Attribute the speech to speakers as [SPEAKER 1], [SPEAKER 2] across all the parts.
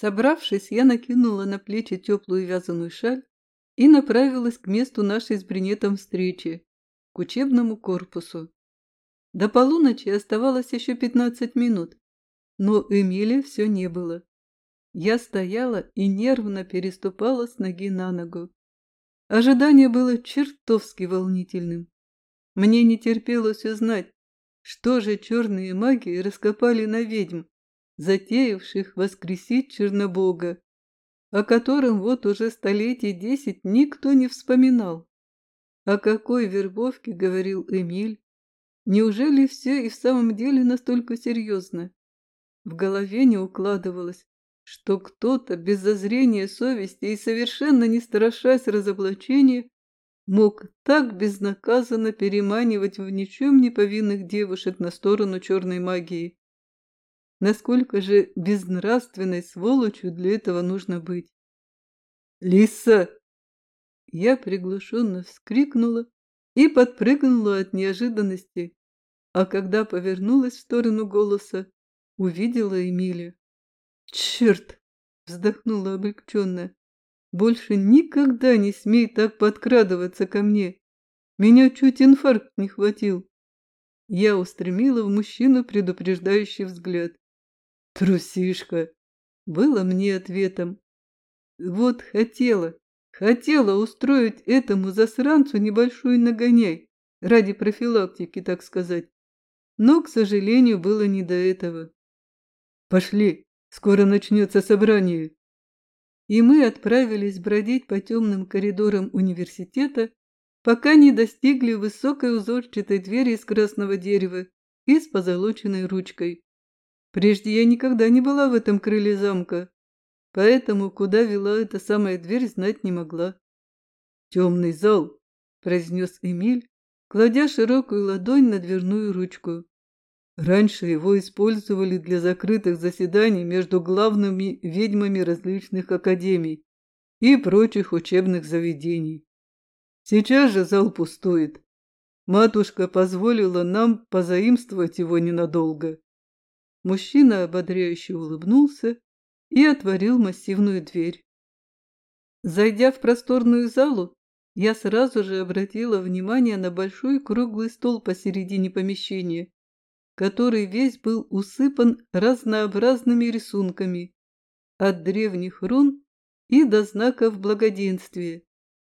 [SPEAKER 1] Собравшись, я накинула на плечи теплую вязаную шаль и направилась к месту нашей с бринетом встречи, к учебному корпусу. До полуночи оставалось еще пятнадцать минут, но Эмили все не было. Я стояла и нервно переступала с ноги на ногу. Ожидание было чертовски волнительным. Мне не терпелось узнать, что же черные маги раскопали на ведьм, затеявших воскресить Чернобога, о котором вот уже столетий десять никто не вспоминал. О какой вербовке говорил Эмиль? Неужели все и в самом деле настолько серьезно? В голове не укладывалось, что кто-то без зазрения совести и совершенно не страшась разоблачения мог так безнаказанно переманивать в ничем не повинных девушек на сторону черной магии. Насколько же безнравственной сволочью для этого нужно быть? «Лиса!» Я приглушенно вскрикнула и подпрыгнула от неожиданности, а когда повернулась в сторону голоса, увидела Эмилию. «Черт!» — вздохнула облегченно. «Больше никогда не смей так подкрадываться ко мне. Меня чуть инфаркт не хватил». Я устремила в мужчину предупреждающий взгляд. «Трусишка!» — было мне ответом. Вот хотела, хотела устроить этому засранцу небольшой нагоняй, ради профилактики, так сказать. Но, к сожалению, было не до этого. «Пошли!» Скоро начнется собрание. И мы отправились бродить по темным коридорам университета, пока не достигли высокой узорчатой двери из красного дерева и с позолоченной ручкой. Прежде я никогда не была в этом крыле замка, поэтому куда вела эта самая дверь, знать не могла. «Темный зал», — произнес Эмиль, кладя широкую ладонь на дверную ручку. Раньше его использовали для закрытых заседаний между главными ведьмами различных академий и прочих учебных заведений. Сейчас же зал пустует. Матушка позволила нам позаимствовать его ненадолго. Мужчина ободряюще улыбнулся и отворил массивную дверь. Зайдя в просторную залу, я сразу же обратила внимание на большой круглый стол посередине помещения, который весь был усыпан разнообразными рисунками, от древних рун и до знаков благоденствия.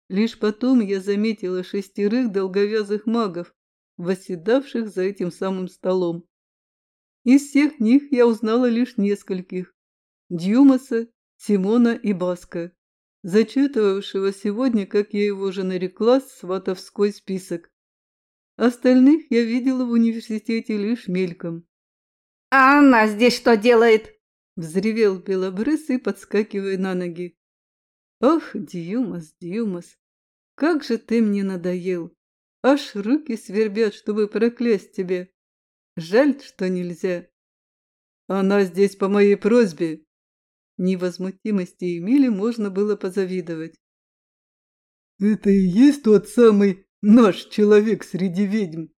[SPEAKER 1] Лишь потом я заметила шестерых долговязых магов, восседавших за этим самым столом. Из всех них я узнала лишь нескольких – Дьюмаса, Симона и Баска, зачитывавшего сегодня, как я его уже нарекла, сватовской список. Остальных я видела в университете лишь мельком.
[SPEAKER 2] «А она здесь что делает?»
[SPEAKER 1] – взревел белобрысый, подскакивая на ноги. «Ох, Дьюмас, Дьюмас, как же ты мне надоел! Аж руки свербят, чтобы проклясть тебя. Жаль, что нельзя». «Она здесь по моей просьбе!» Невозмутимости Эмили можно было позавидовать. «Это и есть тот самый Наш человек среди ведьм!»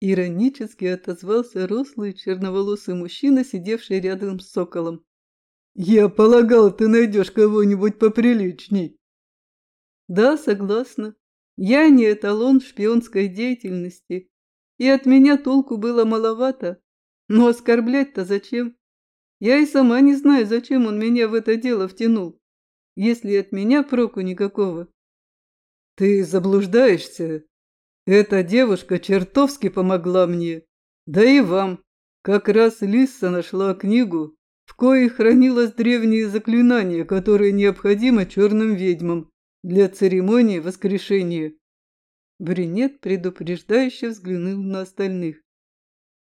[SPEAKER 1] Иронически отозвался рослый черноволосый мужчина, сидевший рядом с соколом. «Я полагал, ты найдешь кого-нибудь поприличней». «Да, согласна. Я не эталон шпионской деятельности, и от меня толку было маловато. Но оскорблять-то зачем? Я и сама не знаю, зачем он меня в это дело втянул, если от меня проку никакого». «Ты заблуждаешься. Эта девушка чертовски помогла мне. Да и вам. Как раз Лисса нашла книгу, в коей хранилось древние заклинания, которые необходимы черным ведьмам для церемонии воскрешения». Бринет предупреждающе взглянул на остальных.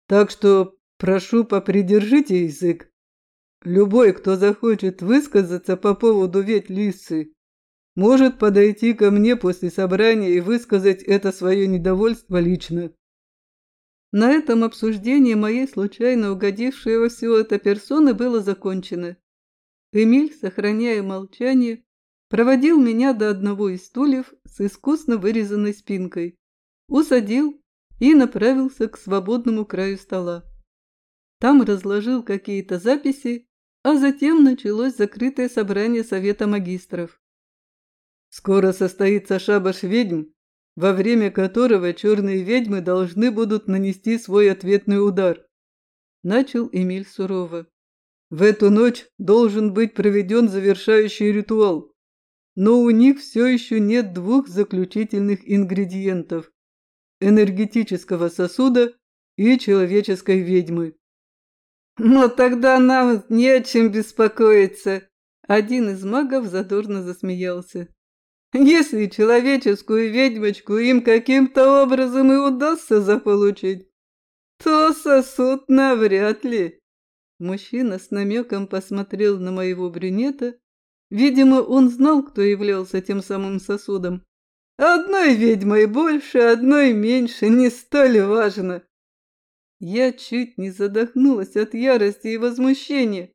[SPEAKER 1] «Так что прошу попридержите язык. Любой, кто захочет высказаться по поводу ведь Лисы, может подойти ко мне после собрания и высказать это свое недовольство лично. На этом обсуждение моей случайно угодившей во все это персоны было закончено. Эмиль, сохраняя молчание, проводил меня до одного из стульев с искусно вырезанной спинкой, усадил и направился к свободному краю стола. Там разложил какие-то записи А затем началось закрытое собрание Совета магистров. Скоро состоится шабаш ведьм, во время которого черные ведьмы должны будут нанести свой ответный удар. Начал Эмиль сурово. В эту ночь должен быть проведен завершающий ритуал, но у них все еще нет двух заключительных ингредиентов – энергетического сосуда и человеческой ведьмы.
[SPEAKER 2] «Но тогда нам не о чем беспокоиться!» Один из магов задорно засмеялся. «Если человеческую ведьмочку им каким-то образом и удастся заполучить, то сосуд навряд ли!» Мужчина с намеком посмотрел на моего брюнета. Видимо, он знал, кто являлся тем самым сосудом. «Одной ведьмой больше, одной меньше, не столь важно!» Я чуть не задохнулась от ярости и возмущения.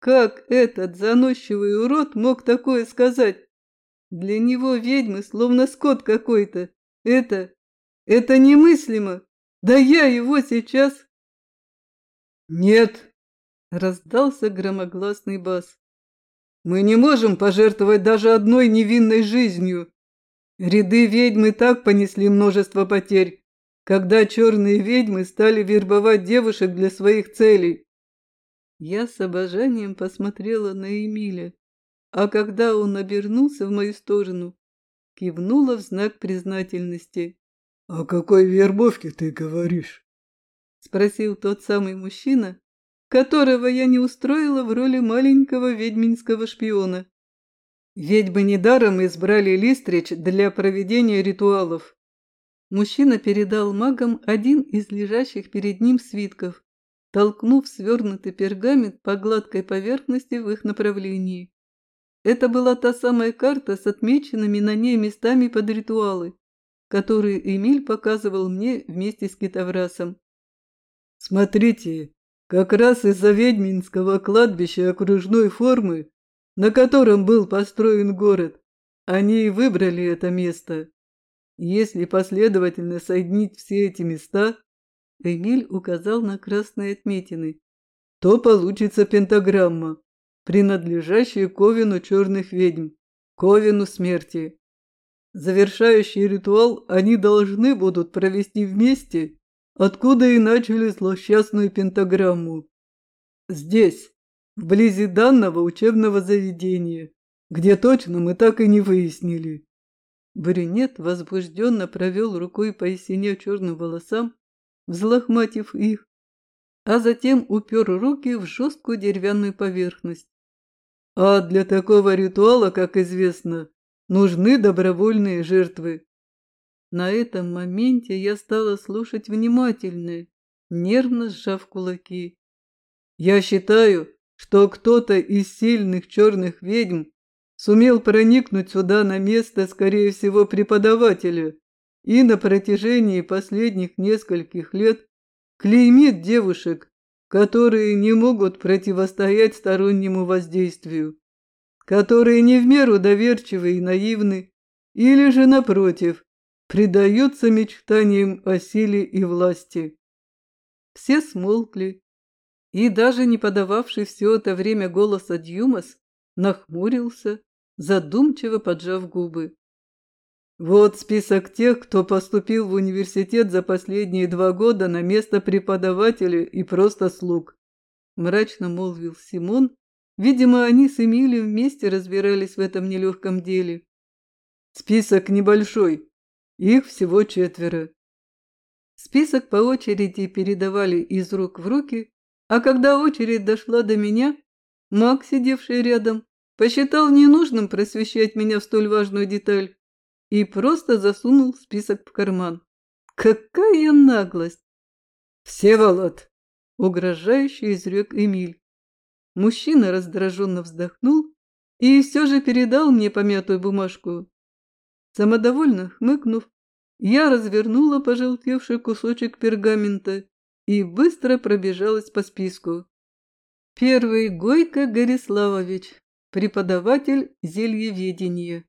[SPEAKER 2] Как этот заносчивый урод мог такое сказать? Для него ведьмы словно скот какой-то. Это... это немыслимо. Да я его сейчас...
[SPEAKER 1] Нет, Раздался громогласный бас. «Мы не можем пожертвовать даже одной невинной жизнью. Ряды ведьмы так понесли множество потерь, когда черные ведьмы стали вербовать девушек для своих целей». Я с обожанием посмотрела на Эмиля, а когда он обернулся в мою сторону, кивнула в знак признательности. «О какой вербовке ты говоришь?» — спросил тот самый мужчина, которого я не устроила в роли маленького ведьминского шпиона. Ведьмы недаром избрали Листрич для проведения ритуалов. Мужчина передал магам один из лежащих перед ним свитков, толкнув свернутый пергамент по гладкой поверхности в их направлении. Это была та самая карта с отмеченными на ней местами под ритуалы, которые Эмиль показывал мне вместе с Китаврасом. «Смотрите, как раз из-за ведьминского кладбища окружной формы, на котором был построен город, они и выбрали это место. Если последовательно соединить все эти места, Эмиль указал на красные отметины, то получится пентаграмма, принадлежащая Ковину черных ведьм, Ковину смерти. Завершающий ритуал они должны будут провести вместе откуда и начали злосчастную пентаграмму. Здесь, вблизи данного учебного заведения, где точно мы так и не выяснили. Брюнет возбужденно провел рукой по сине черным волосам, взлохматив их, а затем упер руки в жесткую деревянную поверхность. А для такого ритуала, как известно, нужны добровольные жертвы. На этом моменте я стала слушать внимательно, нервно сжав кулаки. Я считаю, что кто-то из сильных черных ведьм сумел проникнуть сюда на место, скорее всего, преподавателя, и на протяжении последних нескольких лет клеймит девушек, которые не могут противостоять стороннему воздействию, которые не в меру доверчивы и наивны, или же, напротив, предаются мечтаниям о силе и власти. Все смолкли, и даже не подававший все это время голоса Дьюмас нахмурился, задумчиво поджав губы. Вот список тех, кто поступил в университет за последние два года на место преподавателя и просто слуг. Мрачно молвил Симон. Видимо, они с Эмилием вместе разбирались в этом нелегком деле. Список небольшой, их всего четверо. Список по очереди передавали из рук в руки, а когда очередь дошла до меня, маг, сидевший рядом, посчитал ненужным просвещать меня в столь важную деталь и просто засунул список в карман. Какая наглость! «Всеволод!» — угрожающе изрек Эмиль. Мужчина раздраженно вздохнул и все же передал мне помятую бумажку. Самодовольно хмыкнув, я развернула пожелтевший кусочек пергамента и быстро пробежалась по списку. Первый Гойко Гориславович, преподаватель зельеведения.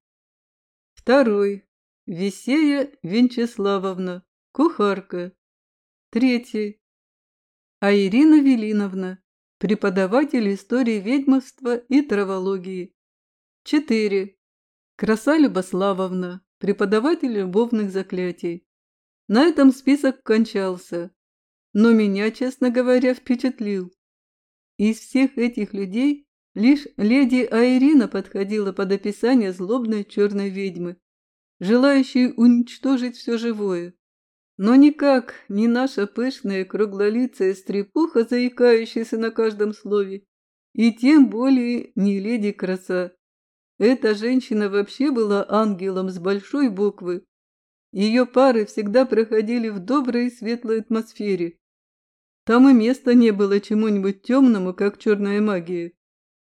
[SPEAKER 1] Второй Весея Венчеславовна, кухарка. Третий А Ирина Велиновна, преподаватель истории ведьмовства и травологии. 4. Краса Любославовна, преподаватель любовных заклятий. На этом список кончался, но меня, честно говоря, впечатлил. Из всех этих людей лишь леди Айрина подходила под описание злобной черной ведьмы, желающей уничтожить все живое. Но никак не наша пышная круглолицая стрепуха, заикающаяся на каждом слове, и тем более не леди краса. Эта женщина вообще была ангелом с большой буквы. Ее пары всегда проходили в доброй и светлой атмосфере. Там и места не было чему-нибудь темному, как черная магия.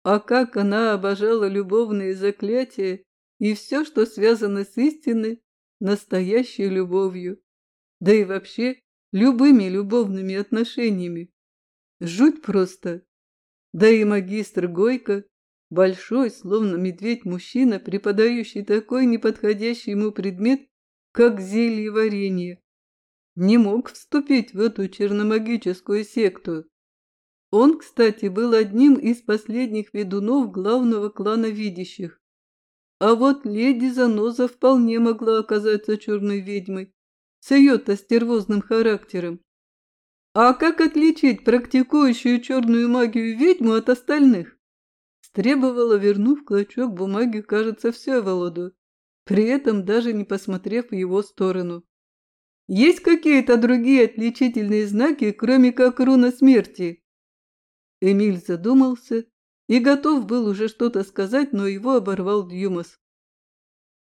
[SPEAKER 1] А как она обожала любовные заклятия и все, что связано с истинной, настоящей любовью да и вообще любыми любовными отношениями. Жуть просто. Да и магистр Гойко, большой, словно медведь мужчина, преподающий такой неподходящий ему предмет, как зелье варенье, не мог вступить в эту черномагическую секту. Он, кстати, был одним из последних ведунов главного клана видящих. А вот леди Заноза вполне могла оказаться черной ведьмой с ее-то стервозным характером. А как отличить практикующую черную магию ведьму от остальных? Стребовала, вернув клочок бумаги, кажется, все Володу, при этом даже не посмотрев в его сторону. Есть какие-то другие отличительные знаки, кроме как руна смерти? Эмиль задумался и готов был уже что-то сказать, но его оборвал Дьюмас.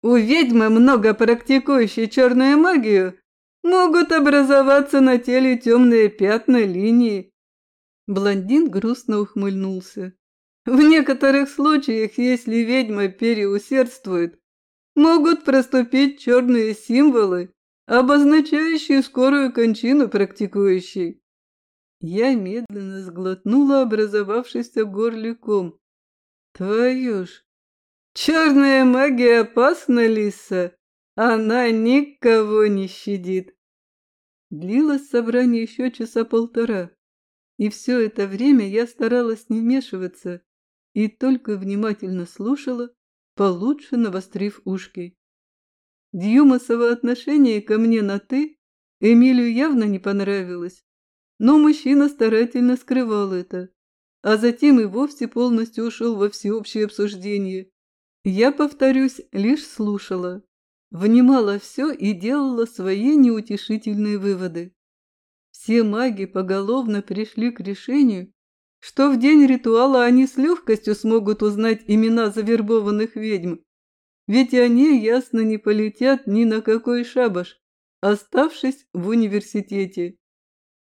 [SPEAKER 1] У ведьмы, много практикующей черную магию, Могут образоваться на теле темные пятна линии. Блондин грустно ухмыльнулся. В некоторых случаях, если ведьма переусердствует, могут проступить черные символы, обозначающие скорую кончину практикующей. Я медленно сглотнула образовавшийся горликом. Твою ж! Черная магия опасна, Лиса! Она никого не щадит. Длилось собрание еще часа полтора, и все это время я старалась не вмешиваться и только внимательно слушала, получше навострив ушки. Дьюмасово отношение ко мне на «ты» Эмилю явно не понравилось, но мужчина старательно скрывал это, а затем и вовсе полностью ушел во всеобщее обсуждение. Я, повторюсь, лишь слушала внимала все и делала свои неутешительные выводы. Все маги поголовно пришли к решению, что в день ритуала они с легкостью смогут узнать имена завербованных ведьм, ведь они ясно не полетят ни на какой шабаш, оставшись в университете.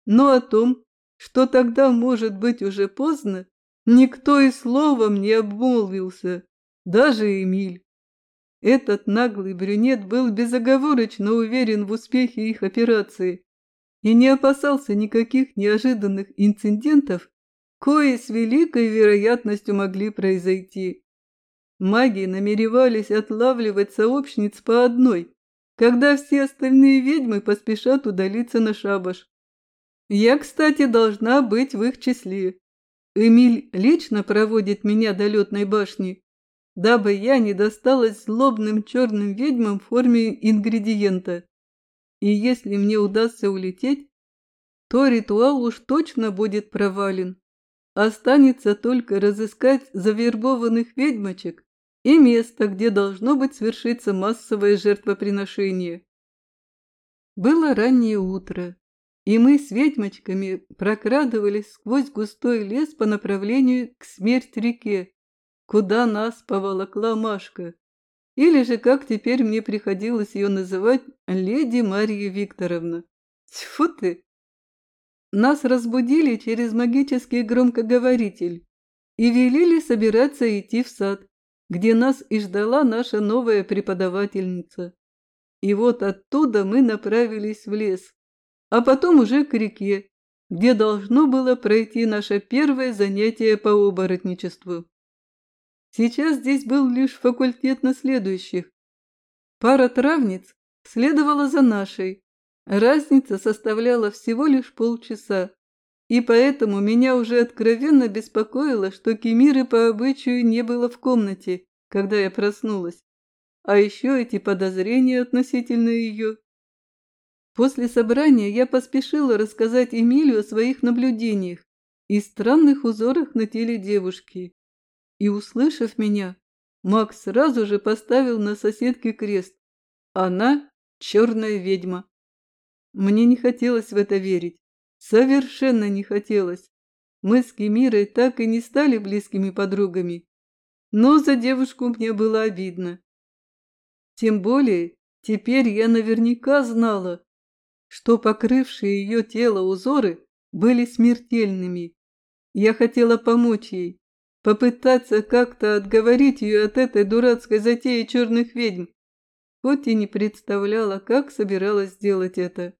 [SPEAKER 1] Но о том, что тогда может быть уже поздно, никто и словом не обмолвился, даже Эмиль. Этот наглый брюнет был безоговорочно уверен в успехе их операции и не опасался никаких неожиданных инцидентов, кои с великой вероятностью могли произойти. Маги намеревались отлавливать сообщниц по одной, когда все остальные ведьмы поспешат удалиться на шабаш. Я, кстати, должна быть в их числе. Эмиль лично проводит меня до летной башни, дабы я не досталась злобным черным ведьмам в форме ингредиента. И если мне удастся улететь, то ритуал уж точно будет провален. Останется только разыскать завербованных ведьмочек и место, где должно быть свершиться массовое жертвоприношение. Было раннее утро, и мы с ведьмочками прокрадывались сквозь густой лес по направлению к смерть-реке, куда нас поволокла Машка, или же, как теперь мне приходилось ее называть, леди Марья Викторовна. Тьфу ты! Нас разбудили через магический громкоговоритель и велели собираться идти в сад, где нас и ждала наша новая преподавательница. И вот оттуда мы направились в лес, а потом уже к реке, где должно было пройти наше первое занятие по оборотничеству. Сейчас здесь был лишь факультет наследующих. Пара травниц следовала за нашей. Разница составляла всего лишь полчаса. И поэтому меня уже откровенно беспокоило, что Кемиры по обычаю не было в комнате, когда я проснулась. А еще эти подозрения относительно ее. После собрания я поспешила рассказать Эмилию о своих наблюдениях и странных узорах на теле девушки. И, услышав меня, Макс сразу же поставил на соседке крест. Она – черная ведьма. Мне не хотелось в это верить. Совершенно не хотелось. Мы с Кемирой так и не стали близкими подругами. Но за девушку мне было обидно. Тем более, теперь я наверняка знала, что покрывшие ее тело узоры были смертельными. Я хотела помочь ей, попытаться как-то отговорить ее от этой дурацкой затеи черных ведьм, хоть и не представляла, как собиралась сделать это.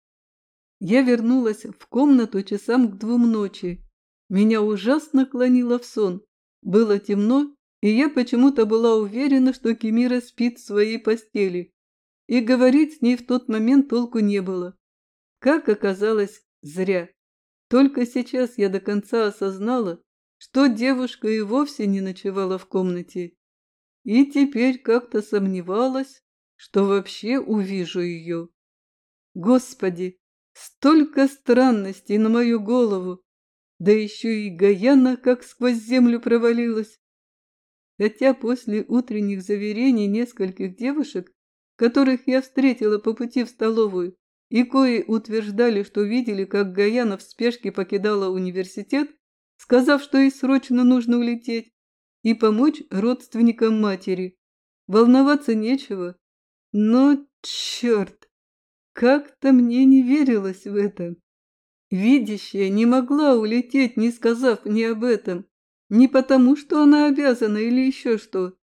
[SPEAKER 1] Я вернулась в комнату часам к двум ночи. Меня ужасно клонило в сон. Было темно, и я почему-то была уверена, что Кемира спит в своей постели. И говорить с ней в тот момент толку не было. Как оказалось, зря. Только сейчас я до конца осознала, что девушка и вовсе не ночевала в комнате. И теперь как-то сомневалась, что вообще увижу ее. Господи, столько странностей на мою голову, да еще и Гаяна как сквозь землю провалилась. Хотя после утренних заверений нескольких девушек, которых я встретила по пути в столовую, и кои утверждали, что видели, как Гаяна в спешке покидала университет, сказав, что ей срочно нужно улететь и помочь родственникам матери. Волноваться нечего. Но, черт, как-то мне не верилось в это. Видящая не могла улететь, не сказав мне об этом. Не потому, что она обязана или еще что,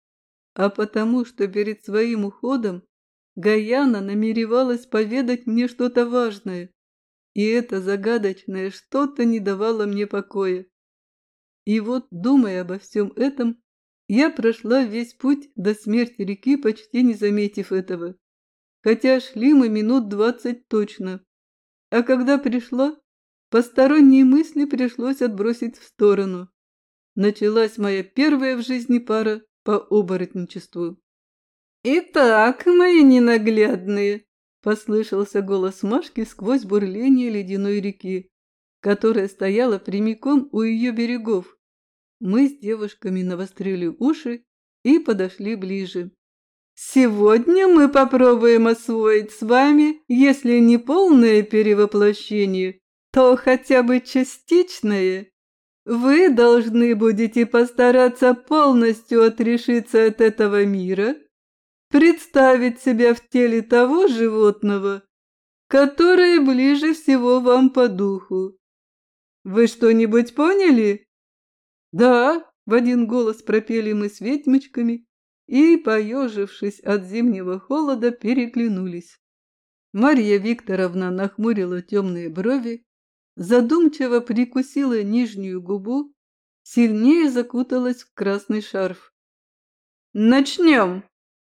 [SPEAKER 1] а потому, что перед своим уходом Гаяна намеревалась поведать мне что-то важное, и это загадочное что-то не давало мне покоя. И вот, думая обо всем этом, я прошла весь путь до смерти реки, почти не заметив этого. Хотя шли мы минут двадцать точно. А когда пришла, посторонние мысли пришлось отбросить в сторону. Началась моя первая в жизни пара по оборотничеству. «Итак, мои ненаглядные!» – послышался голос Машки сквозь бурление ледяной реки, которая стояла прямиком у ее берегов. Мы с девушками навострили уши и подошли ближе. «Сегодня мы попробуем освоить с вами, если не полное перевоплощение, то хотя бы частичное. Вы должны будете постараться полностью отрешиться от этого мира» представить себя в теле того животного, которое ближе всего вам по духу. Вы что-нибудь поняли? Да, в один голос пропели мы с ведьмочками и, поежившись от зимнего холода, переглянулись. Марья Викторовна нахмурила темные брови, задумчиво прикусила нижнюю губу, сильнее закуталась в красный шарф. «Начнем!»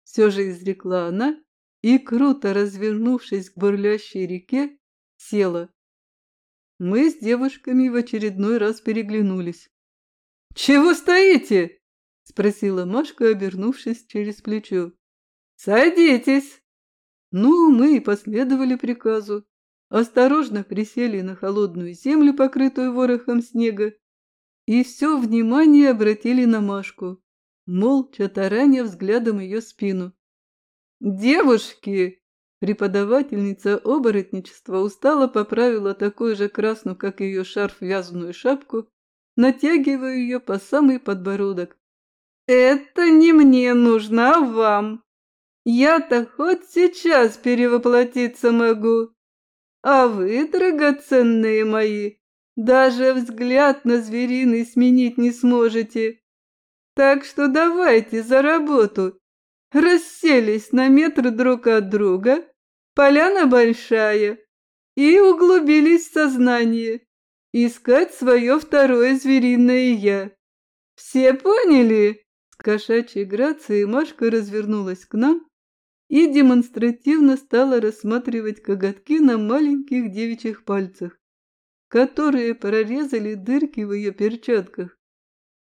[SPEAKER 1] все же изрекла она и, круто развернувшись к бурлящей реке, села. Мы с девушками в очередной раз переглянулись. «Чего стоите?» – спросила Машка, обернувшись через плечо. «Садитесь!» Ну, мы и последовали приказу. Осторожно присели на холодную землю, покрытую ворохом снега, и все внимание обратили на Машку молча тараня взглядом ее спину. «Девушки!» Преподавательница оборотничества устало поправила такую же красную, как ее шарф, вязаную шапку, натягивая ее по самый подбородок. «Это не мне нужно, а вам. Я-то хоть сейчас перевоплотиться могу. А вы, драгоценные мои, даже взгляд на звериный сменить не сможете. Так что давайте за работу. Расселись на метр друг от друга, поляна большая, и углубились в сознание, искать свое второе звериное «я». Все поняли? С кошачьей грацией Машка развернулась к нам и демонстративно стала рассматривать коготки на маленьких девичьих пальцах. которые прорезали дырки в ее перчатках.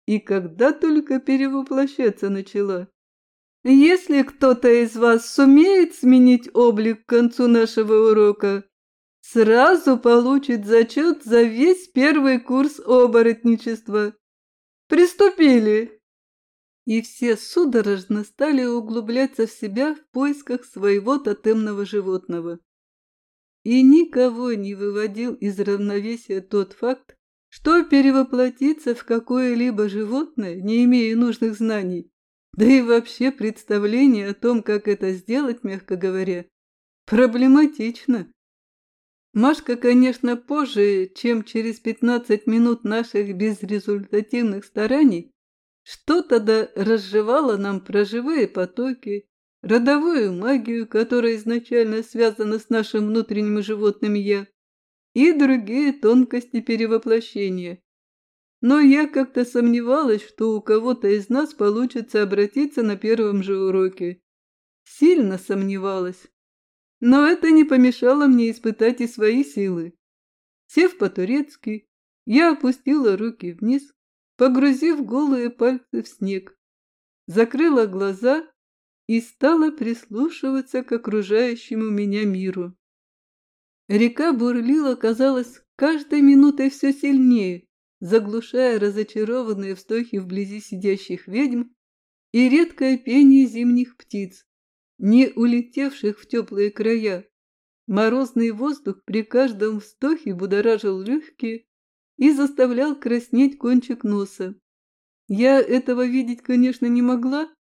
[SPEAKER 1] И когда только перевоплощаться начала. Если кто-то из вас сумеет сменить облик к концу нашего урока, сразу получит зачет за весь первый курс оборотничества. Приступили!» И все судорожно стали углубляться в себя в поисках своего тотемного животного. И никого не выводил из равновесия тот факт, что перевоплотиться в какое-либо животное, не имея нужных знаний, да и вообще представление о том, как это сделать, мягко говоря, проблематично. Машка, конечно, позже, чем через 15 минут наших безрезультативных стараний, что-то да разжевала нам про живые потоки, родовую магию, которая изначально связана с нашим внутренним животным «я», и другие тонкости перевоплощения. Но я как-то сомневалась, что у кого-то из нас получится обратиться на первом же уроке. Сильно сомневалась. Но это не помешало мне испытать и свои силы. Сев по-турецки, я опустила руки вниз, погрузив голые пальцы в снег, закрыла глаза и стала прислушиваться к окружающему меня миру. Река бурлила, казалось, каждой минутой все сильнее, заглушая разочарованные вздохи вблизи сидящих ведьм и редкое пение зимних птиц, не улетевших в теплые края. Морозный воздух при каждом вздохе будоражил легкие и заставлял краснеть кончик носа. Я этого видеть, конечно, не могла,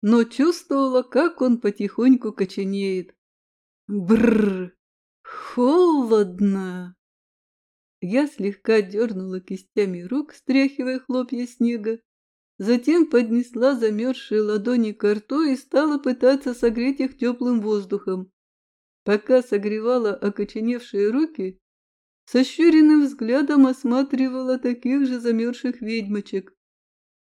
[SPEAKER 1] но чувствовала, как он потихоньку коченеет. Бррр! Холодно! Я слегка дернула кистями рук, стряхивая хлопья снега, Затем поднесла замерзшие ладони к рту и стала пытаться согреть их теплым воздухом. Пока согревала окоченевшие руки, сощуренным взглядом осматривала таких же замерзших ведьмочек.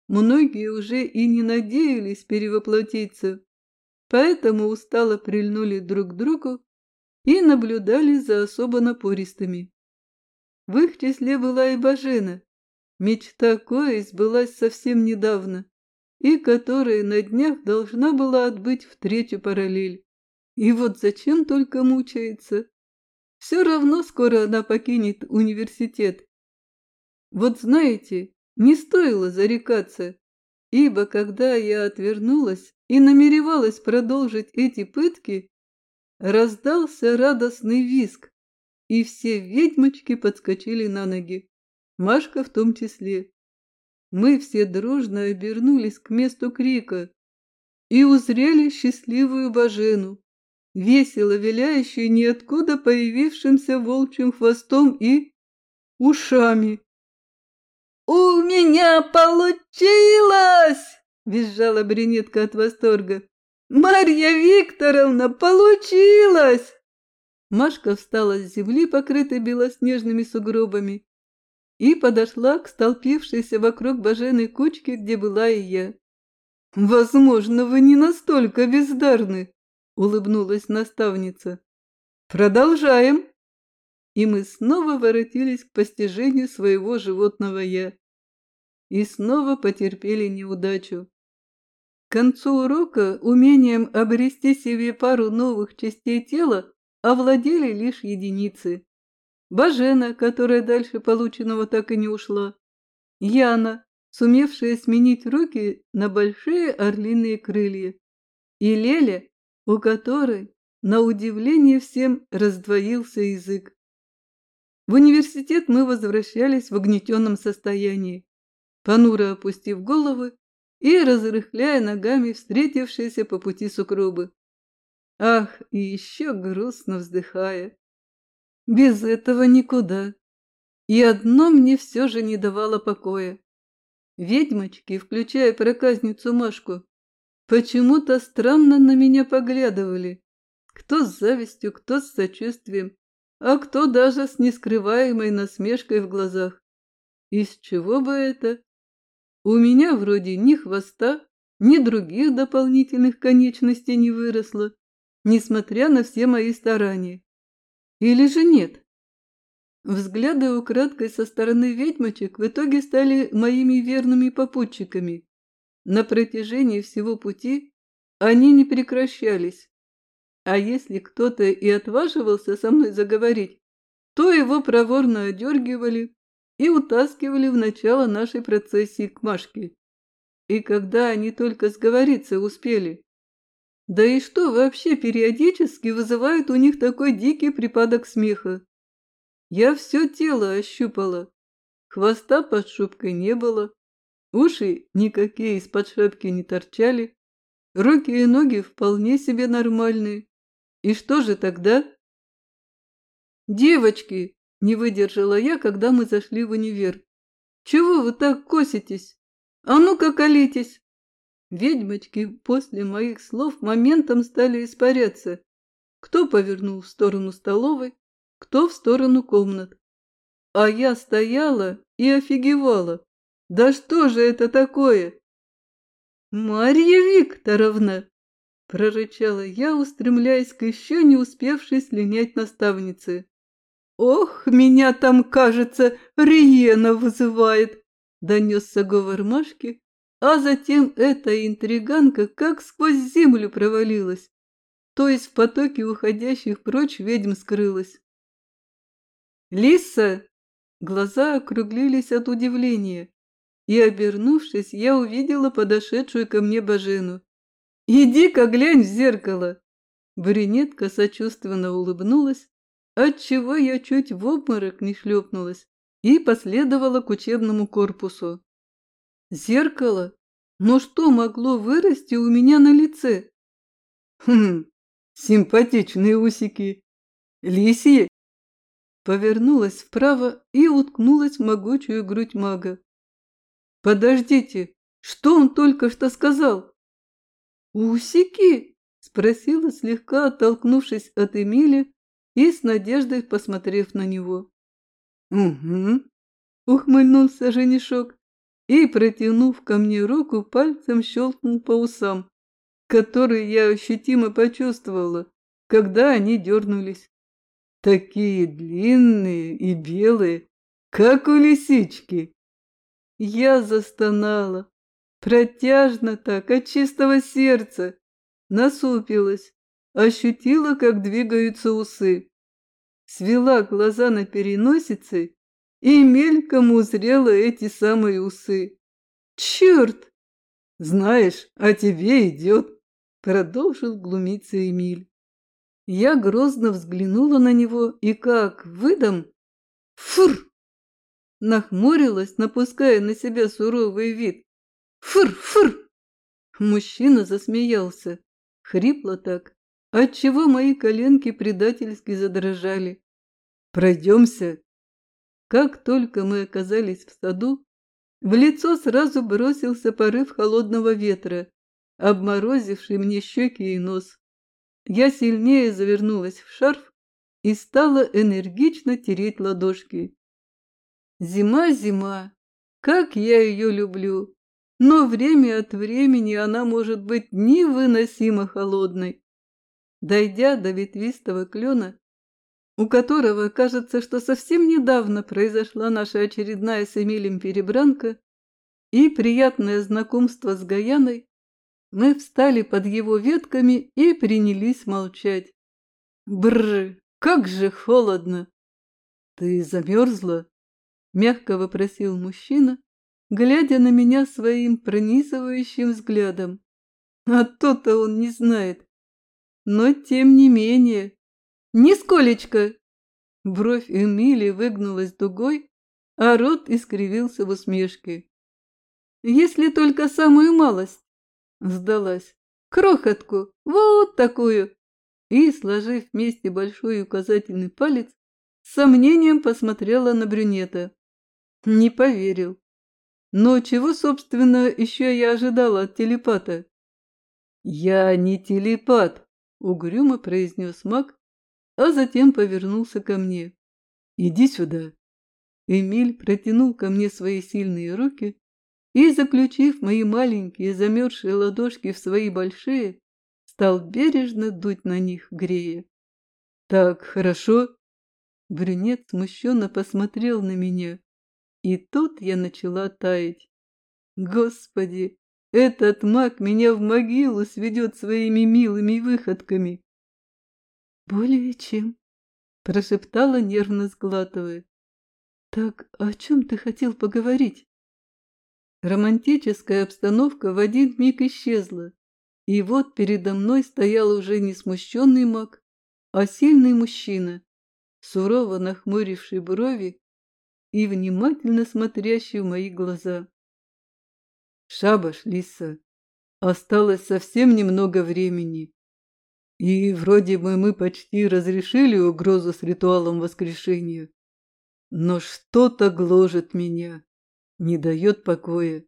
[SPEAKER 1] Многие уже и не надеялись перевоплотиться, поэтому устало прильнули друг к другу и наблюдали за особо напористыми. В их числе была и Бажена, Мечта Кои сбылась совсем недавно, и которая на днях должна была отбыть в третью параллель. И вот зачем только мучается? Все равно скоро она покинет университет. Вот знаете, не стоило зарекаться, ибо когда я отвернулась и намеревалась продолжить эти пытки, раздался радостный визг, и все ведьмочки подскочили на ноги. Машка в том числе. Мы все дружно обернулись к месту крика и узрели счастливую Бажену, весело виляющую ниоткуда появившимся волчьим хвостом и ушами. «У меня получилось!» – визжала брюнетка от восторга. «Марья Викторовна, получилось!» Машка встала с земли, покрытой белоснежными сугробами, и подошла к столпившейся вокруг боженой кучке, где была и я. «Возможно, вы не настолько бездарны», — улыбнулась наставница. «Продолжаем». И мы снова воротились к постижению своего животного «я». И снова потерпели неудачу. К концу урока умением обрести себе пару новых частей тела овладели лишь единицы. Бажена, которая дальше полученного так и не ушла, Яна, сумевшая сменить руки на большие орлиные крылья, и Леля, у которой, на удивление всем, раздвоился язык. В университет мы возвращались в огнетенном состоянии, понуро опустив головы и разрыхляя ногами встретившиеся по пути сугробы. Ах, и еще грустно вздыхая. Без этого никуда. И одно мне все же не давало покоя. Ведьмочки, включая проказницу Машку, почему-то странно на меня поглядывали. Кто с завистью, кто с сочувствием, а кто даже с нескрываемой насмешкой в глазах. Из чего бы это? У меня вроде ни хвоста, ни других дополнительных конечностей не выросло, несмотря на все мои старания. Или же нет? Взгляды украдкой со стороны ведьмочек в итоге стали моими верными попутчиками. На протяжении всего пути они не прекращались. А если кто-то и отваживался со мной заговорить, то его проворно одергивали и утаскивали в начало нашей процессии к Машке. И когда они только сговориться успели. Да и что вообще периодически вызывает у них такой дикий припадок смеха? Я все тело ощупала. Хвоста под шубкой не было, уши никакие из-под шапки не торчали, руки и ноги вполне себе нормальные. И что же тогда? «Девочки!» – не выдержала я, когда мы зашли в универ. «Чего вы так коситесь? А ну-ка колитесь!» Ведьмочки после моих слов моментом стали испаряться. Кто повернул в сторону столовой, кто в сторону комнат. А я стояла и офигевала. Да что же это такое? Марья Викторовна! Прорычала я, устремляясь к еще не успевшей слинять наставнице. «Ох, меня там, кажется, Риена вызывает!» Донесся говор Машки, а затем эта интриганка как сквозь землю провалилась, то есть в потоке уходящих прочь ведьм скрылась. «Лиса!» Глаза округлились от удивления, и, обернувшись, я увидела подошедшую ко мне Бажену. «Иди-ка глянь в зеркало!» Брюнетка сочувственно улыбнулась, отчего я чуть в обморок не шлепнулась и последовала к учебному корпусу. Зеркало? Но что могло вырасти у меня на лице? Хм, симпатичные усики. Лисьи? Повернулась вправо и уткнулась в могучую грудь мага. Подождите, что он только что сказал? «Усики?» – спросила, слегка оттолкнувшись от Эмили и с надеждой посмотрев на него. «Угу», – ухмыльнулся женишок и, протянув ко мне руку, пальцем щелкнул по усам, которые я ощутимо почувствовала, когда они дернулись. Такие длинные и белые, как у лисички. Я застонала, протяжно так, от чистого сердца, насупилась, ощутила, как двигаются усы. Свела глаза на переносице и мельком узрела эти самые усы. «Черт!» «Знаешь, а тебе идет!» — продолжил глумиться Эмиль. Я грозно взглянула на него и как выдам «Фур!» Нахмурилась, напуская на себя суровый вид. «Фур! Фур!» Мужчина засмеялся, хрипло так, отчего мои коленки предательски задрожали. «Пройдемся!» Как только мы оказались в саду, в лицо сразу бросился порыв холодного ветра, обморозивший мне щеки и нос. Я сильнее завернулась в шарф и стала энергично тереть ладошки. Зима, зима, как я ее люблю, но время от времени она может быть невыносимо холодной. Дойдя до ветвистого клена, у которого кажется, что совсем недавно произошла наша очередная с Эмилем перебранка и приятное знакомство с Гаяной, мы встали под его ветками и принялись молчать. Бррр, как же холодно! Ты замерзла? Мягко вопросил мужчина, глядя на меня своим пронизывающим взглядом. А то-то он не знает. Но тем не менее «Нисколечко!» Бровь Эмили выгнулась дугой, а рот искривился в усмешке. «Если только самую малость!» Сдалась. «Крохотку! Вот такую!» И, сложив вместе большой указательный палец, с сомнением посмотрела на брюнета. Не поверил. Но чего, собственно, еще я ожидала от телепата? «Я не телепат», — угрюмо произнес маг, а затем повернулся ко мне. «Иди сюда». Эмиль протянул ко мне свои сильные руки и, заключив мои маленькие замерзшие ладошки в свои большие, стал бережно дуть на них, грея. «Так, хорошо?» Брюнет смущенно посмотрел на меня, и тут я начала таять. Господи, этот маг меня в могилу сведет своими милыми выходками. Более чем, прошептала, нервно сглатывая. Так о чем ты хотел поговорить? Романтическая обстановка в один миг исчезла, и вот передо мной стоял уже не смущенный маг, а сильный мужчина, сурово нахмуривший брови и внимательно смотрящий в мои глаза. «Шабаш, Лиса, осталось совсем немного времени, и вроде бы мы почти разрешили угрозу с ритуалом воскрешения, но что-то гложет меня, не дает покоя».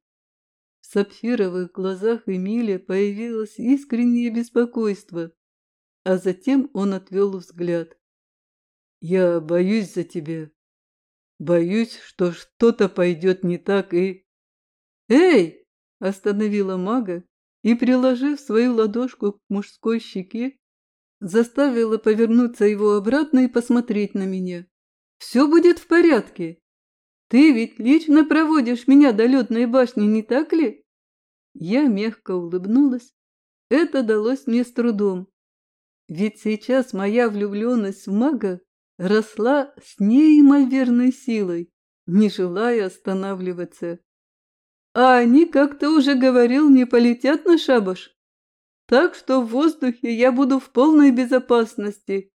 [SPEAKER 1] В сапфировых глазах Эмиля появилось искреннее беспокойство, а затем он отвел взгляд. «Я боюсь за тебя», Боюсь, что что-то пойдет не так и... «Эй!» – остановила мага и, приложив свою ладошку к мужской щеке, заставила повернуться его обратно и посмотреть на меня. «Все будет в порядке. Ты ведь лично проводишь меня до летной башни, не так ли?» Я мягко улыбнулась. Это далось мне с трудом. Ведь сейчас моя влюбленность в мага росла с неимоверной силой, не желая останавливаться. А они, как ты уже говорил, не полетят на шабаш. Так что в воздухе я буду в полной безопасности.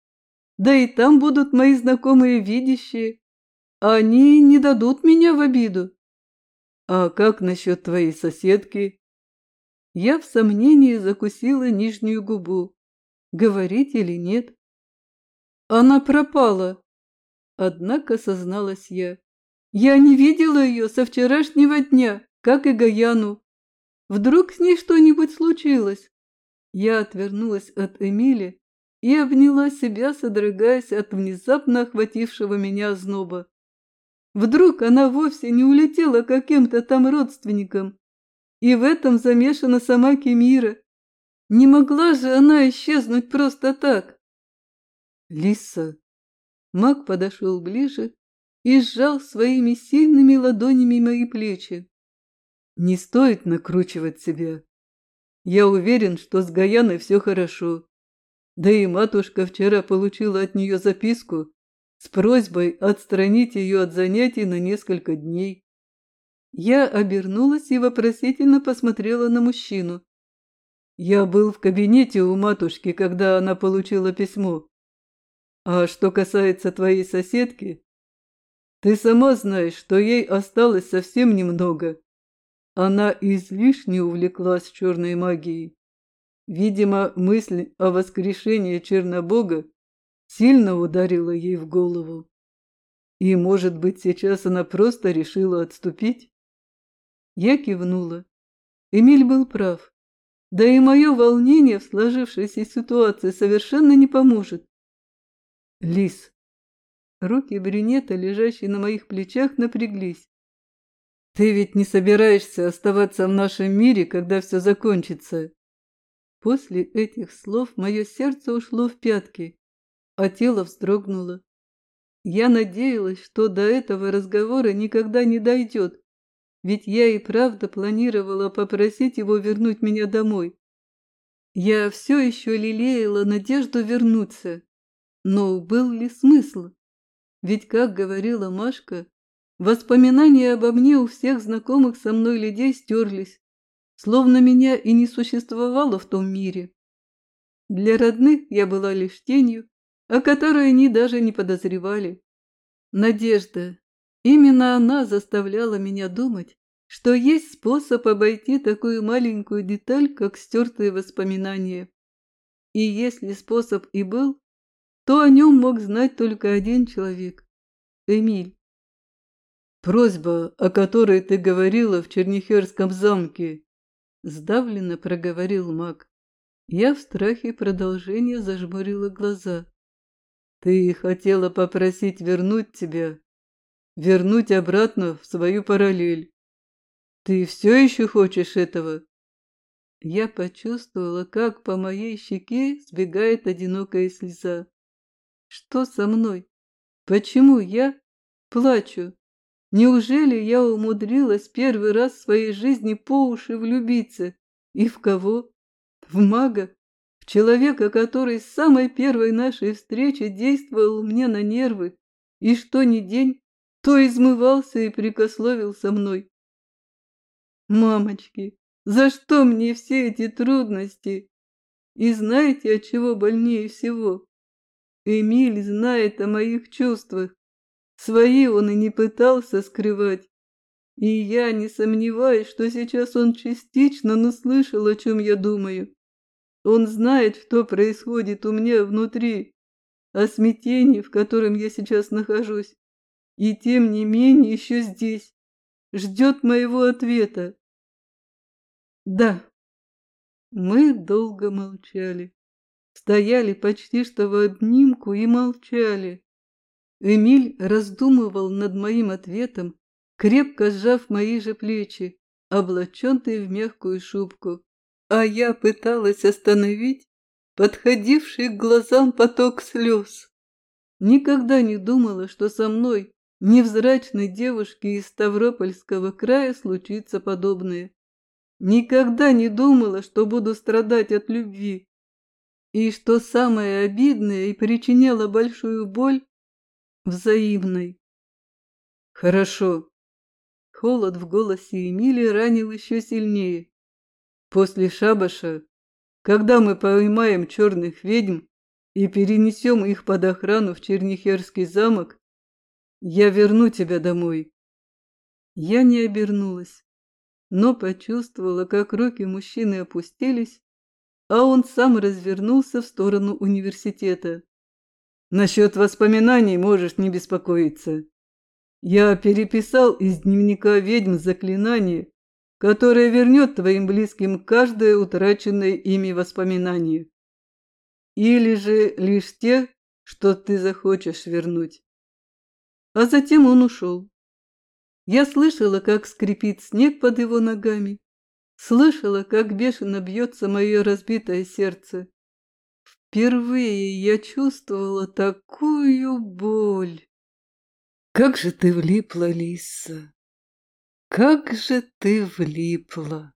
[SPEAKER 1] Да и там будут мои знакомые видящие. Они не дадут меня в обиду. А как насчет твоей соседки? Я в сомнении закусила нижнюю губу. Говорить или нет? Она пропала. Однако созналась я. Я не видела ее со вчерашнего дня, как и Гаяну. Вдруг с ней что-нибудь случилось? Я отвернулась от Эмили и обняла себя, содрогаясь от внезапно охватившего меня озноба. Вдруг она вовсе не улетела каким-то там родственникам, и в этом замешана сама Кемира. Не могла же она исчезнуть просто так. Лиса. Маг подошел ближе и сжал своими сильными ладонями мои плечи. Не стоит накручивать себя. Я уверен, что с Гаяной все хорошо. Да и матушка вчера получила от нее записку с просьбой отстранить ее от занятий на несколько дней. Я обернулась и вопросительно посмотрела на мужчину. Я был в кабинете у матушки, когда она получила письмо. А что касается твоей соседки, ты сама знаешь, что ей осталось совсем немного. Она излишне увлеклась черной магией. Видимо, мысль о воскрешении Чернобога сильно ударила ей в голову. И, может быть, сейчас она просто решила отступить? Я кивнула. Эмиль был прав. Да и мое волнение в сложившейся ситуации совершенно не поможет. Лис. Руки брюнета, лежащие на моих плечах, напряглись. Ты ведь не собираешься оставаться в нашем мире, когда все закончится. После этих слов мое сердце ушло в пятки, а тело вздрогнуло. Я надеялась, что до этого разговора никогда не дойдет, ведь я и правда планировала попросить его вернуть меня домой. Я все еще лелеяла надежду вернуться. Но был ли смысл? Ведь, как говорила Машка, воспоминания обо мне у всех знакомых со мной людей стерлись, словно меня и не существовало в том мире. Для родных я была лишь тенью, о которой они даже не подозревали. Надежда. Именно она заставляла меня думать, что есть способ обойти такую маленькую деталь, как стертые воспоминания. И если способ и был, то о нем мог знать только один человек – Эмиль. «Просьба, о которой ты говорила в Чернихерском замке», – сдавленно проговорил маг. Я в страхе продолжения зажмурила глаза. «Ты хотела попросить вернуть тебя, вернуть обратно в свою параллель. Ты все еще хочешь этого?» Я почувствовала, как по моей щеке сбегает одинокая слеза. Что со мной? Почему я плачу? Неужели я умудрилась первый раз в своей жизни по уши влюбиться? И в кого? В мага? В человека, который с самой первой нашей встречи действовал мне на нервы, и что ни день, то измывался и прикословил со мной. Мамочки, за что мне все эти трудности? И знаете, от чего больнее всего? Эмиль знает о моих чувствах. Свои он и не пытался скрывать. И я не сомневаюсь, что сейчас он частично наслышал, о чем я думаю. Он знает, что происходит у меня внутри, о смятении, в котором я сейчас нахожусь. И тем не менее еще здесь. Ждет моего ответа. Да. Мы долго молчали. Стояли почти что в обнимку и молчали. Эмиль раздумывал над моим ответом, крепко сжав мои же плечи, облаченные в мягкую шубку. А я пыталась остановить подходивший к глазам поток слез. Никогда не думала, что со мной, невзрачной девушке из Ставропольского края, случится подобное. Никогда не думала, что буду страдать от любви. И что самое обидное и причиняло большую боль, взаимной. Хорошо. Холод в голосе Эмили ранил еще сильнее. После шабаша, когда мы поймаем черных ведьм и перенесем их под охрану в Чернихерский замок, я верну тебя домой. Я не обернулась, но почувствовала, как руки мужчины опустились, а он сам развернулся в сторону университета. Насчет воспоминаний можешь не беспокоиться. Я переписал из дневника ведьм заклинание, которое вернет твоим близким каждое утраченное ими воспоминание. Или же лишь те, что ты захочешь вернуть. А затем он ушел. Я слышала, как скрипит снег под его ногами, слышала, как бешено бьется мое разбитое сердце. Впервые я чувствовала такую боль. Как же ты влипла, Лиса! Как же ты влипла!